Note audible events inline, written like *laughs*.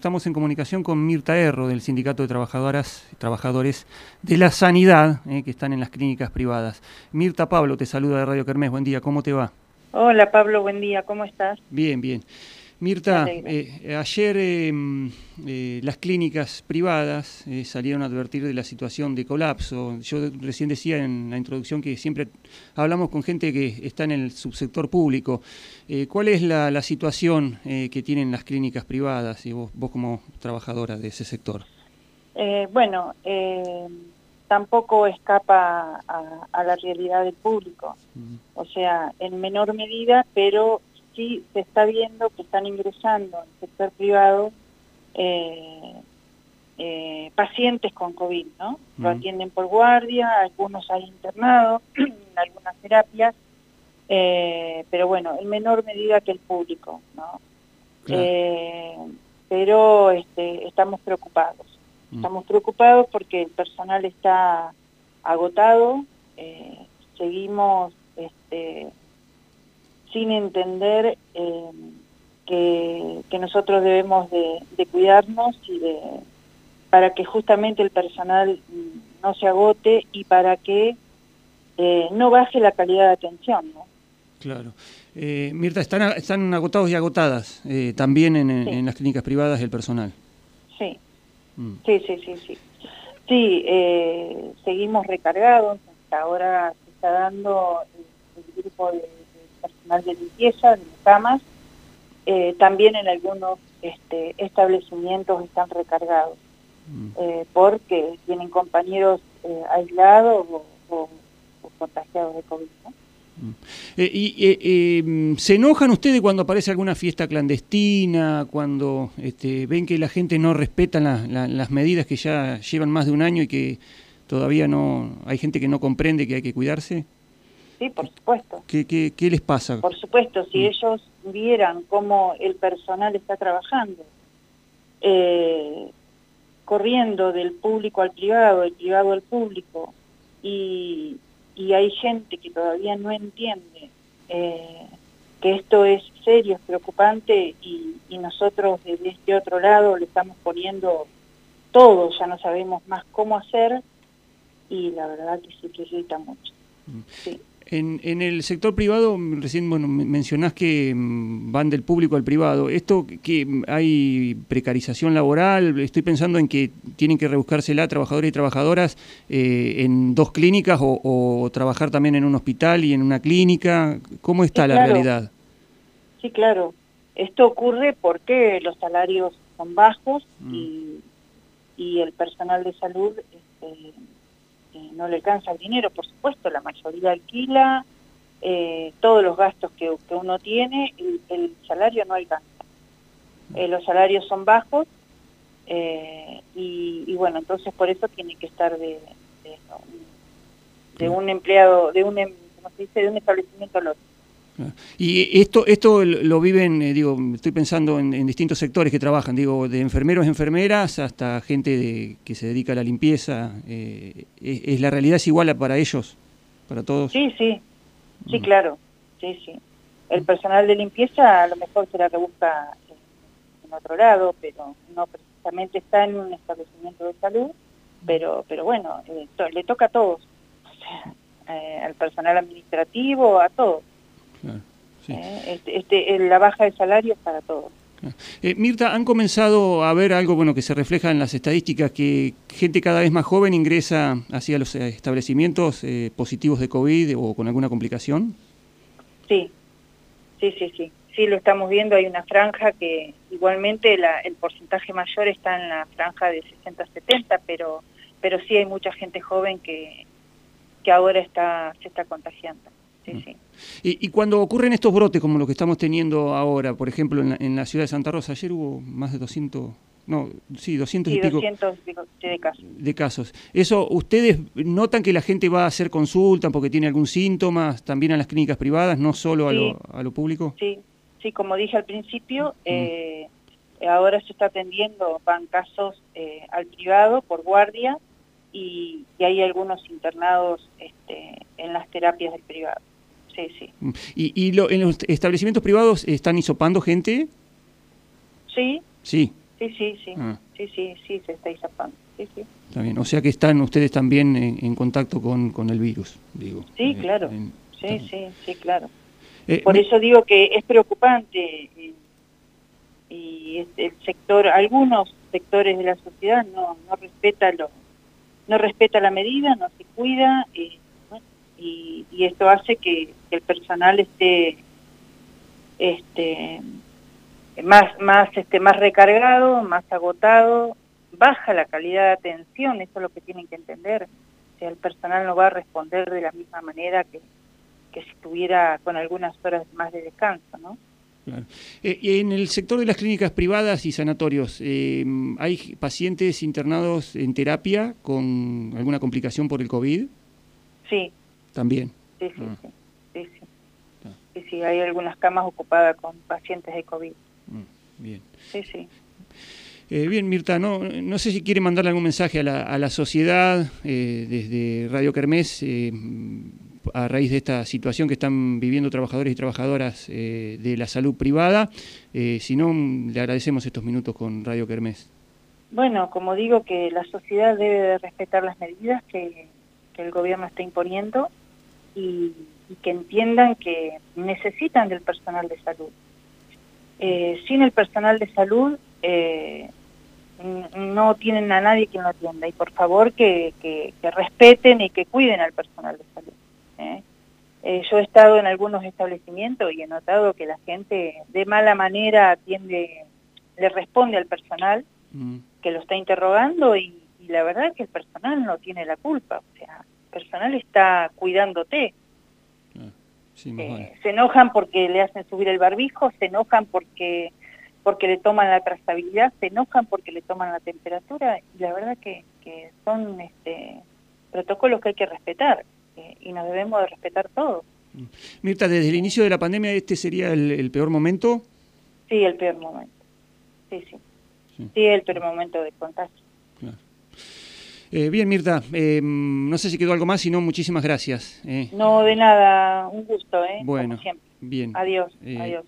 Estamos en comunicación con Mirta Erro del Sindicato de Trabajadoras y Trabajadores de la Sanidad eh, que están en las clínicas privadas. Mirta Pablo te saluda de Radio Kermés, buen día, ¿cómo te va? Hola Pablo, buen día, ¿cómo estás? Bien, bien. Mirta, eh, ayer em, eh, las clínicas privadas eh, salieron a advertir de la situación de colapso. Yo recién decía en la introducción que siempre hablamos con gente que está en el subsector público. ¿Cuál es la, situación que tienen las clínicas privadas y vos, vos como trabajadora de ese sector? bueno, tampoco escapa a, la realidad del público. O sea, en menor medida, pero sí se está viendo que están ingresando en el sector privado eh, eh, pacientes con COVID, ¿no? Lo atienden por guardia, algunos hay internado, en *clears throat* algunas terapias, eh, pero bueno, en menor medida que el público, ¿no? pero este, estamos preocupados. Estamos preocupados porque el personal está agotado, seguimos este, sin entender eh, que, nosotros debemos de, cuidarnos y de, para que justamente el personal no se agote y para que eh, no baje la calidad de atención. ¿no? Claro. Eh, Mirta, ¿están, ¿están agotados y agotadas también en, las clínicas privadas el personal? Sí, mm. sí, sí, sí. Sí, sí seguimos recargados, hasta ahora se está dando el grupo de de limpieza, de camas, eh, también en algunos este, establecimientos están recargados, mm. eh, porque tienen compañeros eh, aislados o, contagiados de COVID. Mm. ¿Y mm, se enojan ustedes cuando aparece alguna fiesta clandestina, cuando este, ven que la gente no respeta las medidas que ya llevan más de un año y que todavía no hay gente que no comprende que hay que cuidarse? Sí, por supuesto. ¿Qué, qué, les pasa? Por supuesto, si mm. ellos vieran cómo el personal está trabajando, eh, corriendo del público al privado, del privado al público, y, hay gente que todavía no entiende eh, que esto es serio, es preocupante, y, y nosotros desde este otro lado le estamos poniendo todo, ya no sabemos más cómo hacer, y la verdad que se necesita mucho. Mm. Sí. En, en, el sector privado, recién bueno, mencionás que mm, van del público al privado. ¿Esto que hay precarización laboral? Estoy pensando en que tienen que rebuscársela trabajadores y trabajadoras eh, en dos clínicas o, trabajar también en un hospital y en una clínica. ¿Cómo está la realidad? Sí, claro. Esto ocurre porque los salarios son bajos mm. y, y el personal de salud... Este, no le alcanza el dinero, por supuesto, la mayoría alquila, eh, todos los gastos que, uno tiene, el, salario no alcanza. Eh, los salarios son bajos eh, y, bueno, entonces por eso tiene que estar de, de, un empleado, de un, em, se dice? de un establecimiento al otro. Y esto esto lo viven, eh, digo, estoy pensando en, distintos sectores que trabajan, digo, de enfermeros, enfermeras, hasta gente que se dedica a la limpieza. Eh, ¿es, ¿La realidad es igual para ellos, para todos? Sí, sí, sí, mm. claro, sí, sí. El personal de limpieza a lo mejor será que busca en otro lado, pero no precisamente está en un establecimiento de salud, pero pero bueno, eh, le toca a todos, *laughs* al personal administrativo, a todos. Eh, este, este, la baja de salario es para todos. Eh, Mirta, ¿han comenzado a ver algo bueno que se refleja en las estadísticas, que gente cada vez más joven ingresa hacia los eh, establecimientos positivos de COVID o con alguna complicación? Sí, sí, sí, sí. Sí, lo estamos viendo, hay una franja que igualmente el porcentaje mayor está en la franja de 60-70, pero, pero sí hay mucha gente joven que, que ahora está, se está contagiando. Mm. Y, cuando ocurren estos brotes como los que estamos teniendo ahora, por ejemplo, en la, ciudad de Santa Rosa, ayer hubo más de 200, no, sí, 200 y pico de casos. de casos. ¿Eso ustedes notan que la gente va a hacer consulta porque tiene algún síntoma, también a las clínicas privadas, no solo a, lo, a lo público? Sí, sí, como dije al principio, mm. eh, ahora se está atendiendo, van casos eh, al privado por guardia y, hay algunos internados este, en las terapias del privado sí, sí. ¿Y, y lo, en los establecimientos privados están hisopando gente? Sí. Sí. Sí, sí, sí. Ah. Sí, sí, sí, se está hisopando. Sí, sí. Está bien. O sea que están ustedes también en, contacto con, con, el virus, digo. Sí, eh, claro. sí, sí, sí, claro. Eh, Por eso digo que es preocupante y el sector, algunos sectores de la sociedad no, no respeta lo, no respeta la medida, no se cuida y, y, esto hace que, el personal esté este más más este más recargado, más agotado, baja la calidad de atención, eso es lo que tienen que entender. O sea, el personal no va a responder de la misma manera que, que si estuviera con algunas horas más de descanso, ¿no? Eh, en el sector de las clínicas privadas y sanatorios, eh, ¿hay pacientes internados en terapia con alguna complicación por el COVID? Sí. ¿También? Sí, sí, ah. sí. Sí, sí. hay algunas camas ocupadas con pacientes de COVID. Mm, bien. Sí, sí. Eh, bien, Mirta, no, no sé si quiere mandarle algún mensaje a la, a la sociedad desde Radio Kermés a raíz de esta situación que están viviendo trabajadores y trabajadoras eh, de la salud privada. Eh, si no, le agradecemos estos minutos con Radio Kermés. Bueno, como digo, que la sociedad debe respetar las medidas que, el gobierno está imponiendo y, que entiendan que necesitan del personal de salud. Eh, sin el personal de salud no tienen a nadie quien lo atienda y por favor que, que respeten y que cuiden al personal de salud. ¿eh? Eh, yo he estado en algunos establecimientos y he notado que la gente de mala manera atiende, le responde al personal mm. que lo está interrogando y, la verdad es que el personal no tiene la culpa, o sea, el personal está cuidándote. Ah, eh, se enojan porque le hacen subir el barbijo, se enojan porque porque le toman la trazabilidad, se enojan porque le toman la temperatura y la verdad que, que son este, protocolos que hay que respetar y nos debemos de respetar todos. Mirta, desde el inicio de la pandemia, ¿este sería el, peor momento? Sí, el peor momento. Sí, sí. Sí, el peor momento de contagio. Eh, bien, Mirta, eh, no sé si quedó algo más, sino muchísimas gracias. Eh. No, de nada, un gusto, ¿eh? Bueno, bien. Adiós, adiós.